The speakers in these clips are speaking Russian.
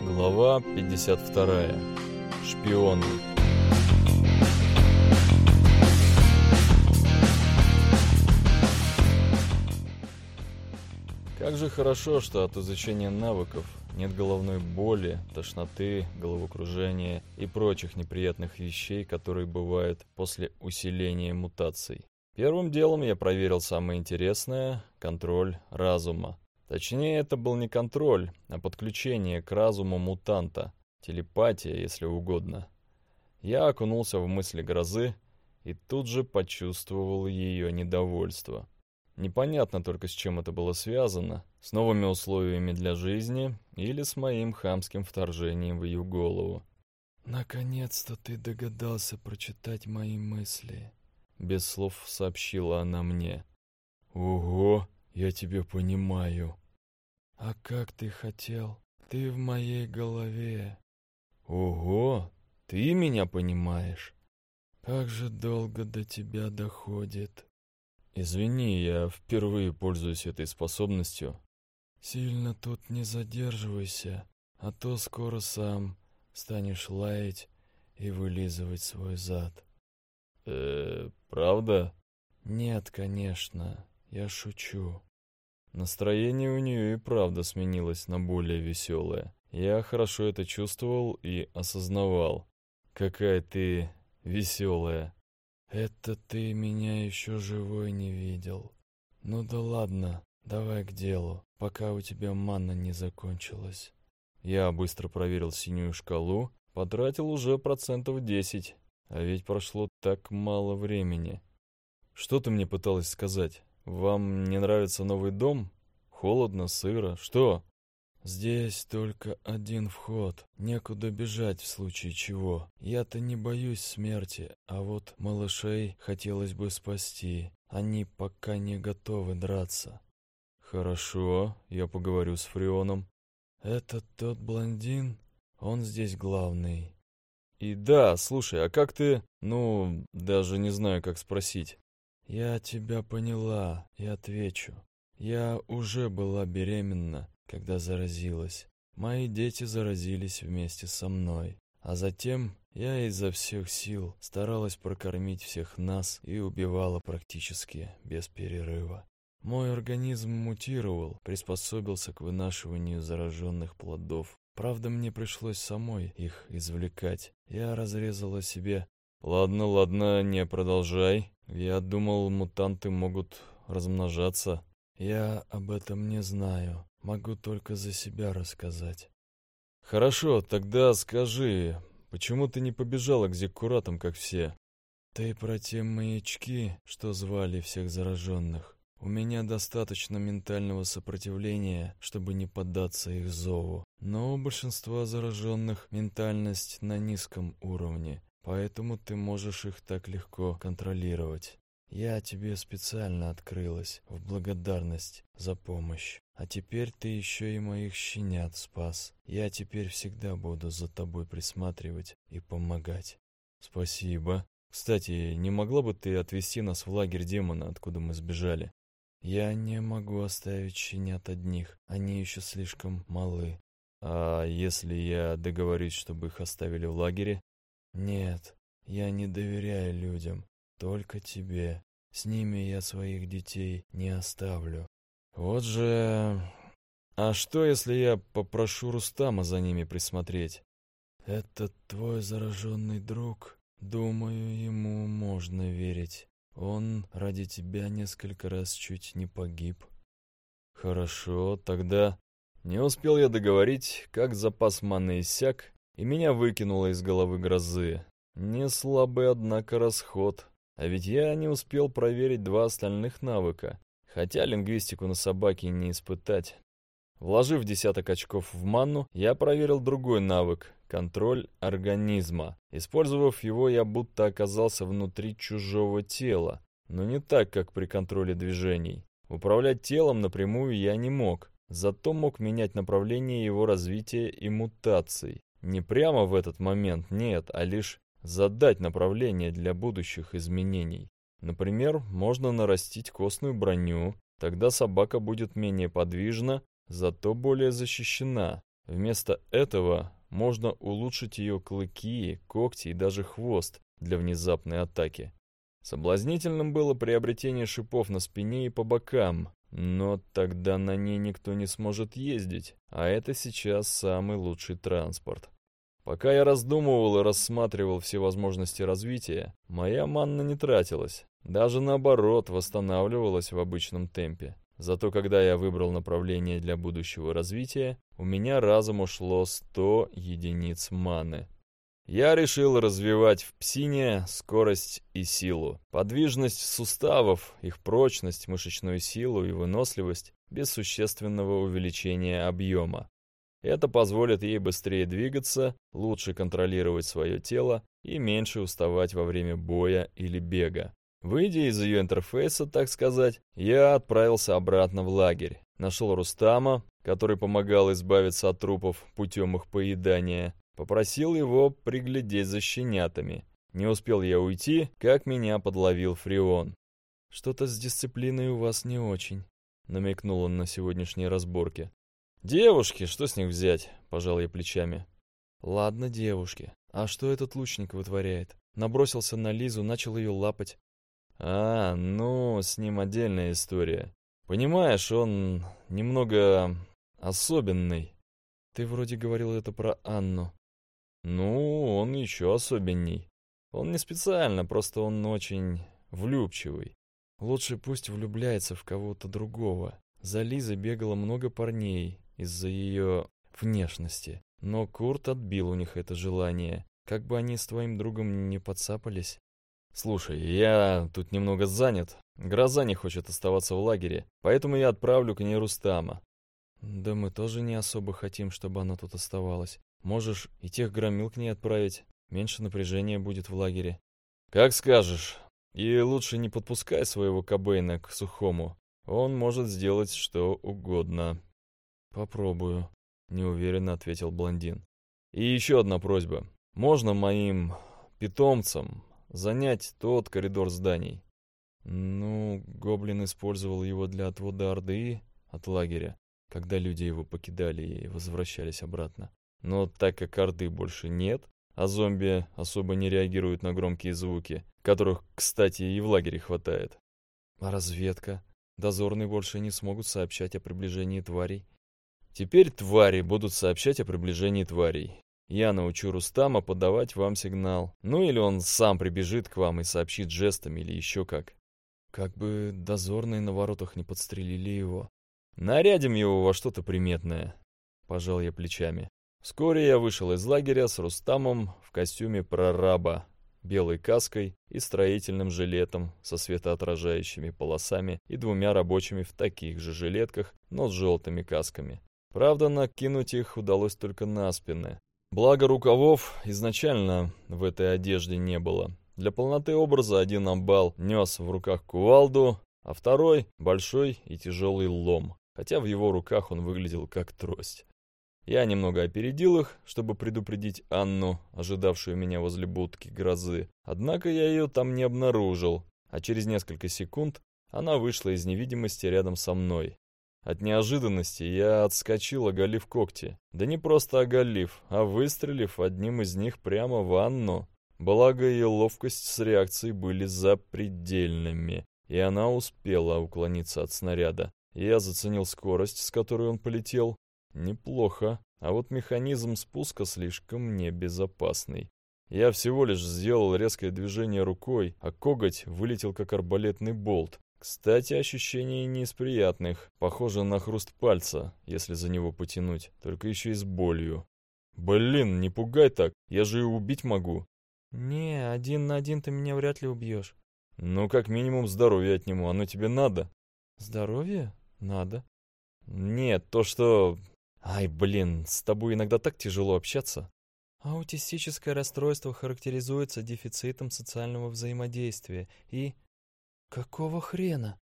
Глава 52. Шпионы. Как же хорошо, что от изучения навыков нет головной боли, тошноты, головокружения и прочих неприятных вещей, которые бывают после усиления мутаций. Первым делом я проверил самое интересное – контроль разума. Точнее, это был не контроль, а подключение к разуму мутанта, телепатия, если угодно. Я окунулся в мысли грозы и тут же почувствовал ее недовольство. Непонятно только, с чем это было связано, с новыми условиями для жизни или с моим хамским вторжением в ее голову. «Наконец-то ты догадался прочитать мои мысли», без слов сообщила она мне. «Ого, я тебя понимаю». «А как ты хотел? Ты в моей голове». «Ого, ты меня понимаешь?» «Как же долго до тебя доходит?» «Извини, я впервые пользуюсь этой способностью». «Сильно тут не задерживайся, а то скоро сам станешь лаять и вылизывать свой зад». «Э, правда?» «Нет, конечно, я шучу». Настроение у нее и правда сменилось на более веселое. Я хорошо это чувствовал и осознавал. «Какая ты веселая!» «Это ты меня еще живой не видел. Ну да ладно, давай к делу, пока у тебя манна не закончилась». Я быстро проверил синюю шкалу, потратил уже процентов десять. А ведь прошло так мало времени. Что ты мне пыталась сказать? Вам не нравится новый дом? Холодно, сыро, что? Здесь только один вход. Некуда бежать в случае чего. Я-то не боюсь смерти, а вот малышей хотелось бы спасти. Они пока не готовы драться. Хорошо, я поговорю с Фрионом. Это тот блондин? Он здесь главный. И да, слушай, а как ты... Ну, даже не знаю, как спросить. Я тебя поняла и отвечу. Я уже была беременна, когда заразилась. Мои дети заразились вместе со мной. А затем я изо всех сил старалась прокормить всех нас и убивала практически без перерыва. Мой организм мутировал, приспособился к вынашиванию зараженных плодов. Правда, мне пришлось самой их извлекать. Я разрезала себе... Ладно, ладно, не продолжай. Я думал, мутанты могут размножаться. Я об этом не знаю. Могу только за себя рассказать. Хорошо, тогда скажи, почему ты не побежала к зеккуратам, как все? Ты про те маячки, что звали всех зараженных. У меня достаточно ментального сопротивления, чтобы не поддаться их зову. Но у большинства зараженных ментальность на низком уровне, поэтому ты можешь их так легко контролировать. Я тебе специально открылась в благодарность за помощь. А теперь ты еще и моих щенят спас. Я теперь всегда буду за тобой присматривать и помогать. Спасибо. Кстати, не могла бы ты отвезти нас в лагерь демона, откуда мы сбежали? Я не могу оставить щенят одних, они еще слишком малы. А если я договорюсь, чтобы их оставили в лагере? Нет, я не доверяю людям, только тебе. С ними я своих детей не оставлю. Вот же... А что, если я попрошу Рустама за ними присмотреть? Это твой зараженный друг. Думаю, ему можно верить. Он ради тебя несколько раз чуть не погиб. Хорошо, тогда... Не успел я договорить, как запас маны иссяк, и меня выкинуло из головы грозы. Не слабый, однако, расход. А ведь я не успел проверить два остальных навыка, хотя лингвистику на собаке не испытать. Вложив десяток очков в манну, я проверил другой навык — контроль организма. Использовав его, я будто оказался внутри чужого тела, но не так, как при контроле движений. Управлять телом напрямую я не мог, зато мог менять направление его развития и мутаций. Не прямо в этот момент, нет, а лишь задать направление для будущих изменений. Например, можно нарастить костную броню, тогда собака будет менее подвижна, зато более защищена. Вместо этого можно улучшить ее клыки, когти и даже хвост для внезапной атаки. Соблазнительным было приобретение шипов на спине и по бокам, но тогда на ней никто не сможет ездить, а это сейчас самый лучший транспорт. Пока я раздумывал и рассматривал все возможности развития, моя манна не тратилась, даже наоборот восстанавливалась в обычном темпе. Зато когда я выбрал направление для будущего развития, у меня разом ушло 100 единиц маны. Я решил развивать в псине скорость и силу, подвижность суставов, их прочность, мышечную силу и выносливость без существенного увеличения объема. Это позволит ей быстрее двигаться, лучше контролировать свое тело и меньше уставать во время боя или бега. Выйдя из ее интерфейса, так сказать, я отправился обратно в лагерь. Нашел Рустама, который помогал избавиться от трупов путем их поедания. Попросил его приглядеть за щенятами. Не успел я уйти, как меня подловил Фреон. «Что-то с дисциплиной у вас не очень», — намекнул он на сегодняшней разборке. «Девушки, что с них взять?» — пожал я плечами. «Ладно, девушки. А что этот лучник вытворяет?» Набросился на Лизу, начал ее лапать. А, ну, с ним отдельная история. Понимаешь, он немного особенный. Ты вроде говорил это про Анну. Ну, он еще особенней. Он не специально, просто он очень влюбчивый. Лучше пусть влюбляется в кого-то другого. За Лизой бегало много парней из-за ее внешности. Но Курт отбил у них это желание. Как бы они с твоим другом не подцапались. «Слушай, я тут немного занят. Гроза не хочет оставаться в лагере, поэтому я отправлю к ней Рустама». «Да мы тоже не особо хотим, чтобы она тут оставалась. Можешь и тех громил к ней отправить. Меньше напряжения будет в лагере». «Как скажешь. И лучше не подпускай своего Кобейна к Сухому. Он может сделать что угодно». «Попробую», — неуверенно ответил блондин. «И еще одна просьба. Можно моим питомцам занять тот коридор зданий. Ну, Гоблин использовал его для отвода Орды от лагеря, когда люди его покидали и возвращались обратно. Но так как Орды больше нет, а зомби особо не реагируют на громкие звуки, которых, кстати, и в лагере хватает. А разведка? Дозорные больше не смогут сообщать о приближении тварей. Теперь твари будут сообщать о приближении тварей. Я научу Рустама подавать вам сигнал. Ну или он сам прибежит к вам и сообщит жестами или еще как. Как бы дозорные на воротах не подстрелили его. Нарядим его во что-то приметное. Пожал я плечами. Вскоре я вышел из лагеря с Рустамом в костюме прораба, белой каской и строительным жилетом со светоотражающими полосами и двумя рабочими в таких же жилетках, но с желтыми касками. Правда, накинуть их удалось только на спины, Благо рукавов изначально в этой одежде не было. Для полноты образа один амбал нес в руках кувалду, а второй — большой и тяжелый лом, хотя в его руках он выглядел как трость. Я немного опередил их, чтобы предупредить Анну, ожидавшую меня возле будки грозы, однако я ее там не обнаружил, а через несколько секунд она вышла из невидимости рядом со мной. От неожиданности я отскочил, оголив когти. Да не просто оголив, а выстрелив одним из них прямо в Анну. Благо ее ловкость с реакцией были запредельными, и она успела уклониться от снаряда. Я заценил скорость, с которой он полетел. Неплохо, а вот механизм спуска слишком небезопасный. Я всего лишь сделал резкое движение рукой, а коготь вылетел как арбалетный болт, кстати, ощущение не из приятных. Похоже на хруст пальца, если за него потянуть, только еще и с болью. Блин, не пугай так, я же и убить могу. Не, один на один ты меня вряд ли убьешь. Ну, как минимум здоровье отниму, оно тебе надо. Здоровье? Надо. Нет, то что... Ай, блин, с тобой иногда так тяжело общаться. Аутистическое расстройство характеризуется дефицитом социального взаимодействия и «Какого хрена?»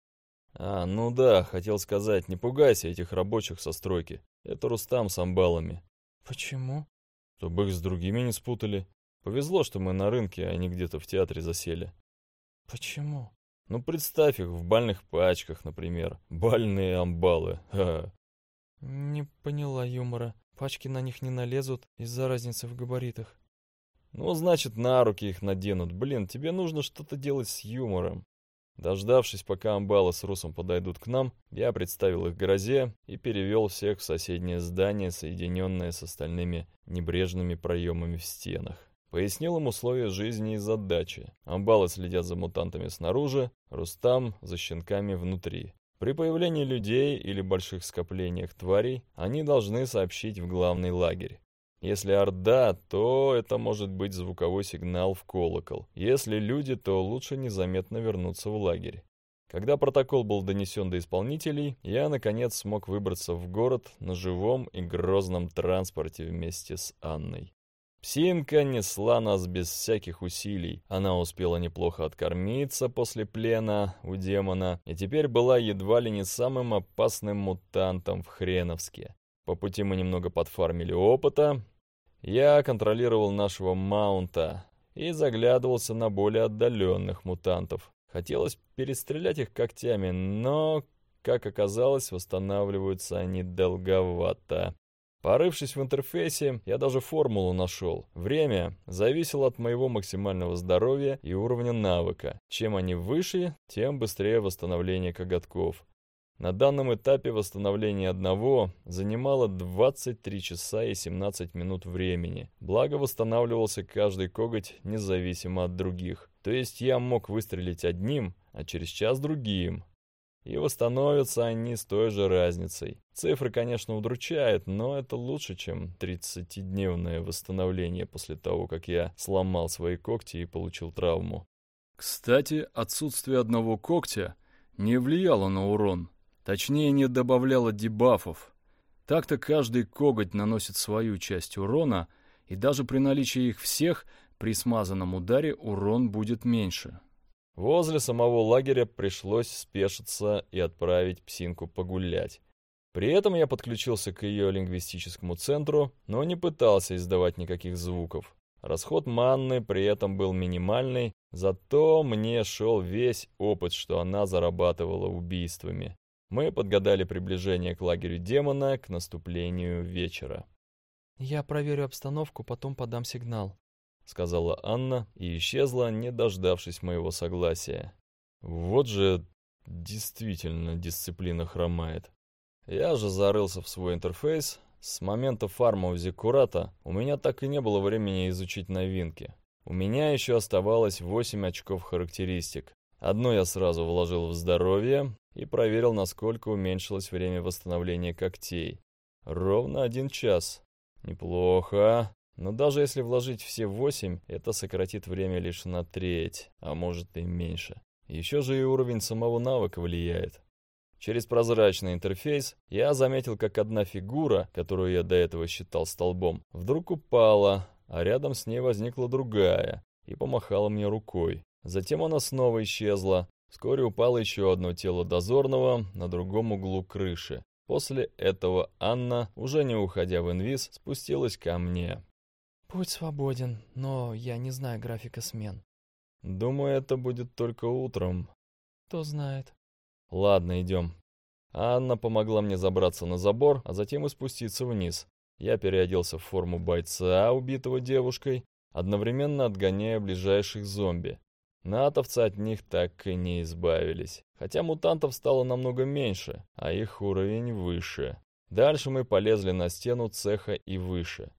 «А, ну да, хотел сказать, не пугайся этих рабочих со стройки. Это Рустам с амбалами». «Почему?» «Чтобы их с другими не спутали. Повезло, что мы на рынке, а не где-то в театре засели». «Почему?» «Ну, представь их в бальных пачках, например. Бальные амбалы. Ха -ха. «Не поняла юмора. Пачки на них не налезут из-за разницы в габаритах. Ну, значит, на руки их наденут. Блин, тебе нужно что-то делать с юмором. Дождавшись, пока Амбалы с Русом подойдут к нам, я представил их грозе и перевел всех в соседнее здание, соединенное с остальными небрежными проемами в стенах. Пояснил им условия жизни и задачи. Амбалы следят за мутантами снаружи, Рустам за щенками внутри. При появлении людей или больших скоплениях тварей они должны сообщить в главный лагерь. Если орда, то это может быть звуковой сигнал в колокол. Если люди, то лучше незаметно вернуться в лагерь. Когда протокол был донесен до исполнителей, я, наконец, смог выбраться в город на живом и грозном транспорте вместе с Анной. Псинка несла нас без всяких усилий. Она успела неплохо откормиться после плена у демона и теперь была едва ли не самым опасным мутантом в Хреновске. По пути мы немного подфармили опыта, я контролировал нашего маунта и заглядывался на более отдаленных мутантов. Хотелось перестрелять их когтями, но, как оказалось, восстанавливаются они долговато. Порывшись в интерфейсе, я даже формулу нашел. Время зависело от моего максимального здоровья и уровня навыка. Чем они выше, тем быстрее восстановление коготков. На данном этапе восстановление одного занимало 23 часа и 17 минут времени, благо восстанавливался каждый коготь независимо от других. То есть я мог выстрелить одним, а через час другим. И восстановятся они с той же разницей. Цифры, конечно, удручают, но это лучше, чем 30-дневное восстановление после того, как я сломал свои когти и получил травму. Кстати, отсутствие одного когтя не влияло на урон. Точнее, не добавляла дебафов. Так-то каждый коготь наносит свою часть урона, и даже при наличии их всех, при смазанном ударе урон будет меньше. Возле самого лагеря пришлось спешиться и отправить псинку погулять. При этом я подключился к ее лингвистическому центру, но не пытался издавать никаких звуков. Расход манны при этом был минимальный, зато мне шел весь опыт, что она зарабатывала убийствами. Мы подгадали приближение к лагерю демона к наступлению вечера. «Я проверю обстановку, потом подам сигнал», — сказала Анна и исчезла, не дождавшись моего согласия. Вот же действительно дисциплина хромает. Я же зарылся в свой интерфейс. С момента фарма у Зиккурата у меня так и не было времени изучить новинки. У меня еще оставалось 8 очков характеристик. Одно я сразу вложил в здоровье, и проверил, насколько уменьшилось время восстановления когтей. Ровно один час. Неплохо. Но даже если вложить все восемь, это сократит время лишь на треть, а может и меньше. Еще же и уровень самого навыка влияет. Через прозрачный интерфейс я заметил, как одна фигура, которую я до этого считал столбом, вдруг упала, а рядом с ней возникла другая и помахала мне рукой. Затем она снова исчезла, Вскоре упало еще одно тело дозорного на другом углу крыши. После этого Анна, уже не уходя в инвиз, спустилась ко мне. «Путь свободен, но я не знаю графика смен». «Думаю, это будет только утром». «Кто знает». «Ладно, идем». Анна помогла мне забраться на забор, а затем и спуститься вниз. Я переоделся в форму бойца, убитого девушкой, одновременно отгоняя ближайших зомби. Натовцы от них так и не избавились. Хотя мутантов стало намного меньше, а их уровень выше. Дальше мы полезли на стену цеха и выше.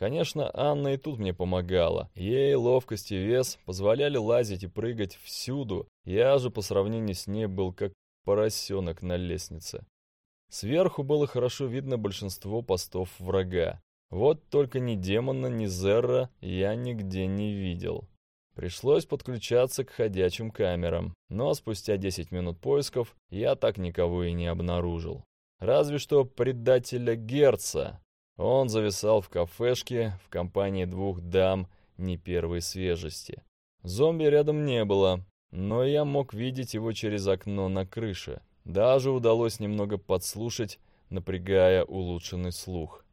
Конечно, Анна и тут мне помогала. Ей ловкость и вес позволяли лазить и прыгать всюду. Я же по сравнению с ней был как поросенок на лестнице. Сверху было хорошо видно большинство постов врага. Вот только ни демона, ни Зерра я нигде не видел. Пришлось подключаться к ходячим камерам, но спустя 10 минут поисков я так никого и не обнаружил. Разве что предателя Герца. Он зависал в кафешке в компании двух дам не первой свежести. Зомби рядом не было, но я мог видеть его через окно на крыше. Даже удалось немного подслушать, напрягая улучшенный слух.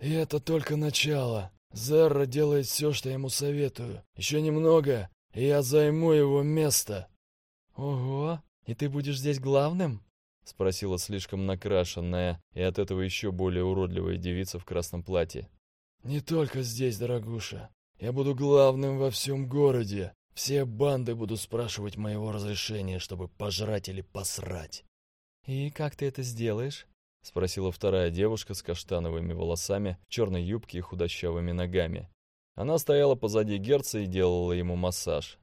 «И это только начало», Зерра делает все, что я ему советую. Еще немного, и я займу его место. Ого, и ты будешь здесь главным? Спросила слишком накрашенная и от этого еще более уродливая девица в красном платье. «Не только здесь, дорогуша. Я буду главным во всем городе. Все банды будут спрашивать моего разрешения, чтобы пожрать или посрать». «И как ты это сделаешь?» — спросила вторая девушка с каштановыми волосами, черной юбке и худощавыми ногами. Она стояла позади Герца и делала ему массаж.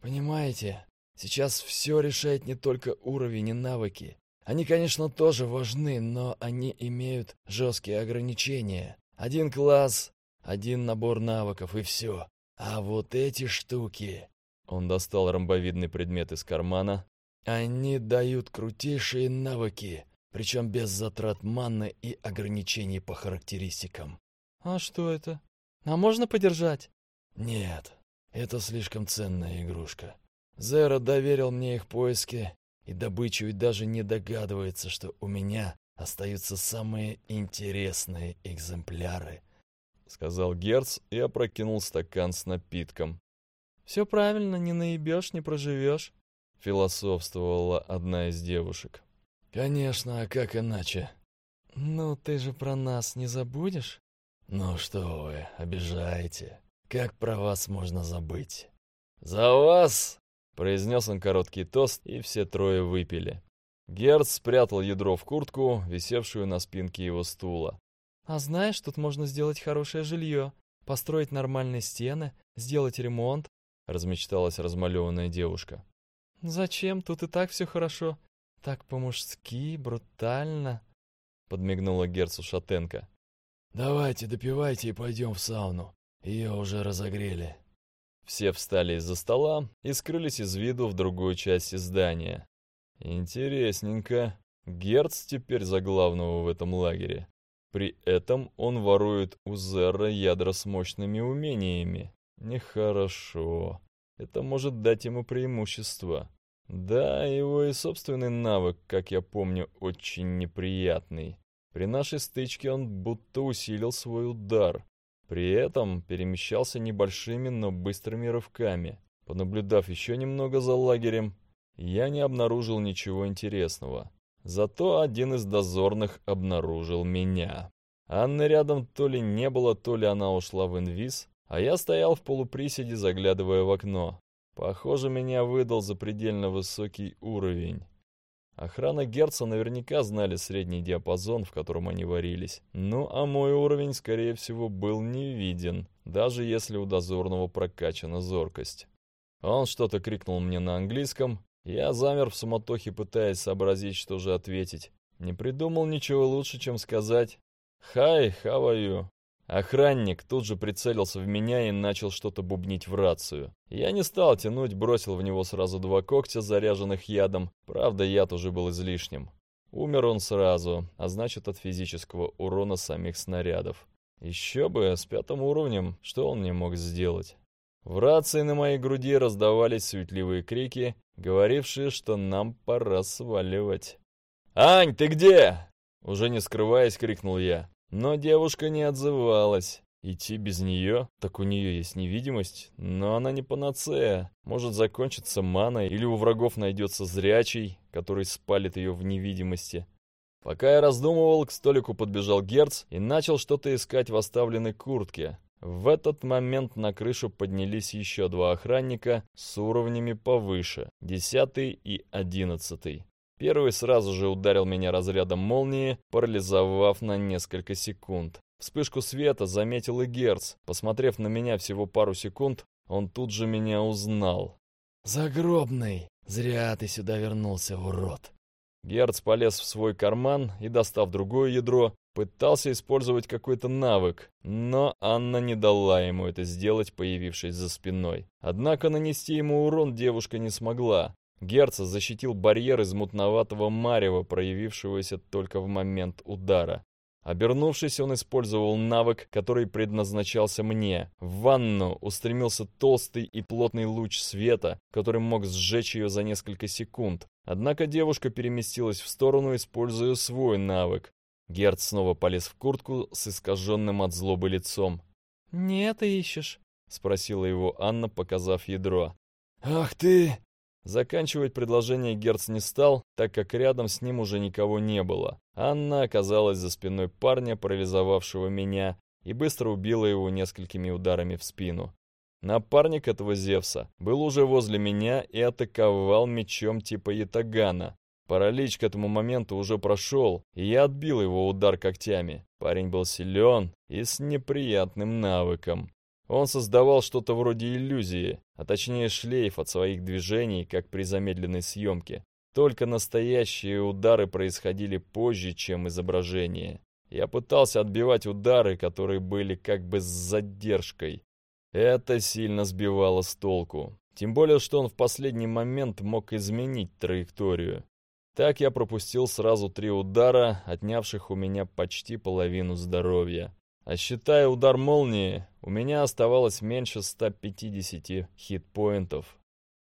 «Понимаете, сейчас все решает не только уровень и навыки. Они, конечно, тоже важны, но они имеют жесткие ограничения. Один класс, один набор навыков и все. А вот эти штуки...» Он достал ромбовидный предмет из кармана. «Они дают крутейшие навыки, причем без затрат манны и ограничений по характеристикам». «А что это? А можно подержать?» «Нет, это слишком ценная игрушка. Зера доверил мне их поиски и добычу и даже не догадывается, что у меня остаются самые интересные экземпляры», — сказал Герц и опрокинул стакан с напитком. «Все правильно, не наебешь, не проживешь», — философствовала одна из девушек. «Конечно, а как иначе?» «Ну, ты же про нас не забудешь?» «Ну что вы, обижаете. Как про вас можно забыть?» «За вас!» — произнес он короткий тост, и все трое выпили. Герц спрятал ядро в куртку, висевшую на спинке его стула. «А знаешь, тут можно сделать хорошее жилье, построить нормальные стены, сделать ремонт», — размечталась размалеванная девушка. «Зачем? Тут и так все хорошо. Так по-мужски, брутально», — подмигнула Герцу Шатенко. «Давайте, допивайте и пойдем в сауну. Ее уже разогрели». Все встали из-за стола и скрылись из виду в другой части здания. Интересненько. Герц теперь за главного в этом лагере. При этом он ворует у Зерра ядра с мощными умениями. Нехорошо. Это может дать ему преимущество. Да, его и собственный навык, как я помню, очень неприятный. При нашей стычке он будто усилил свой удар. При этом перемещался небольшими, но быстрыми рывками. Понаблюдав еще немного за лагерем, я не обнаружил ничего интересного. Зато один из дозорных обнаружил меня. Анны рядом то ли не было, то ли она ушла в инвиз, а я стоял в полуприседе, заглядывая в окно. Похоже, меня выдал запредельно высокий уровень. Охрана Герца наверняка знали средний диапазон, в котором они варились. Ну, а мой уровень, скорее всего, был не виден, даже если у дозорного прокачана зоркость. Он что-то крикнул мне на английском, я замер в суматохе, пытаясь сообразить, что же ответить. Не придумал ничего лучше, чем сказать «Хай, how are you?». Охранник тут же прицелился в меня и начал что-то бубнить в рацию. Я не стал тянуть, бросил в него сразу два когтя, заряженных ядом. Правда, яд уже был излишним. Умер он сразу, а значит от физического урона самих снарядов. Еще бы, с пятым уровнем, что он мне мог сделать? В рации на моей груди раздавались суетливые крики, говорившие, что нам пора сваливать. «Ань, ты где?» Уже не скрываясь, крикнул я. Но девушка не отзывалась. Идти без нее, так у нее есть невидимость, но она не панацея. Может закончиться мана, или у врагов найдется зрячий, который спалит ее в невидимости. Пока я раздумывал, к столику подбежал Герц и начал что-то искать в оставленной куртке. В этот момент на крышу поднялись еще два охранника с уровнями повыше, десятый и одиннадцатый. Первый сразу же ударил меня разрядом молнии, парализовав на несколько секунд. Вспышку света заметил и Герц. Посмотрев на меня всего пару секунд, он тут же меня узнал. «Загробный! Зря ты сюда вернулся, урод!» Герц полез в свой карман и, достав другое ядро, Пытался использовать какой-то навык, но Анна не дала ему это сделать, появившись за спиной. Однако нанести ему урон девушка не смогла. Герца защитил барьер из мутноватого марева, проявившегося только в момент удара. Обернувшись, он использовал навык, который предназначался мне. В ванну устремился толстый и плотный луч света, который мог сжечь ее за несколько секунд. Однако девушка переместилась в сторону, используя свой навык. Герд снова полез в куртку с искаженным от злобы лицом. «Не ты ищешь?» — спросила его Анна, показав ядро. «Ах ты! Заканчивать предложение Герц не стал, так как рядом с ним уже никого не было. Анна оказалась за спиной парня, парализовавшего меня, и быстро убила его несколькими ударами в спину. Напарник этого Зевса был уже возле меня и атаковал мечом типа ятагана. Паралич к этому моменту уже прошел, и я отбил его удар когтями. Парень был силен и с неприятным навыком. Он создавал что-то вроде иллюзии, а точнее шлейф от своих движений, как при замедленной съемке. Только настоящие удары происходили позже, чем изображение. Я пытался отбивать удары, которые были как бы с задержкой. Это сильно сбивало с толку. Тем более, что он в последний момент мог изменить траекторию. Так я пропустил сразу три удара, отнявших у меня почти половину здоровья. А считая удар молнии, у меня оставалось меньше 150 хитпоинтов.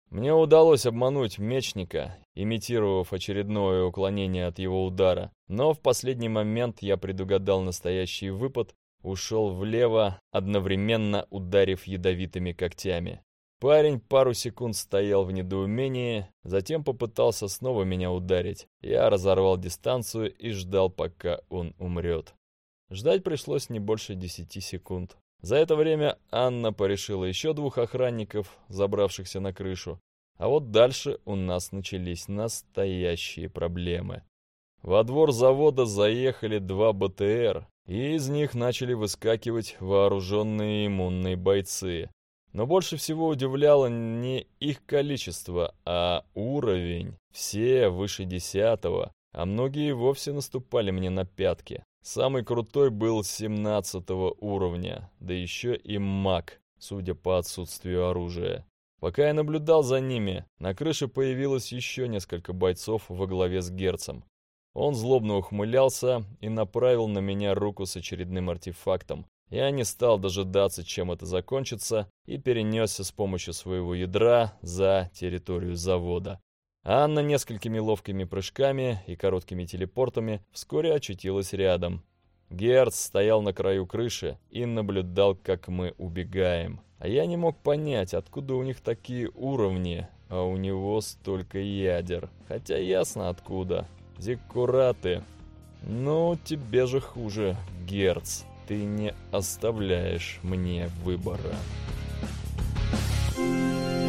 Мне удалось обмануть мечника, имитировав очередное уклонение от его удара, но в последний момент я предугадал настоящий выпад, ушел влево, одновременно ударив ядовитыми когтями. Парень пару секунд стоял в недоумении, затем попытался снова меня ударить. Я разорвал дистанцию и ждал, пока он умрет. Ждать пришлось не больше десяти секунд. За это время Анна порешила еще двух охранников, забравшихся на крышу. А вот дальше у нас начались настоящие проблемы. Во двор завода заехали два БТР, и из них начали выскакивать вооруженные иммунные бойцы. Но больше всего удивляло не их количество, а уровень. Все выше десятого, а многие вовсе наступали мне на пятки. Самый крутой был 17 уровня, да еще и маг, судя по отсутствию оружия. Пока я наблюдал за ними, на крыше появилось еще несколько бойцов во главе с Герцем. Он злобно ухмылялся и направил на меня руку с очередным артефактом, я не стал дожидаться, чем это закончится, и перенесся с помощью своего ядра за территорию завода. Анна несколькими ловкими прыжками и короткими телепортами вскоре очутилась рядом. Герц стоял на краю крыши и наблюдал, как мы убегаем. А я не мог понять, откуда у них такие уровни, а у него столько ядер. Хотя ясно откуда. Зиккураты. Ну, тебе же хуже, Герц ты не оставляешь мне выбора. Thank you.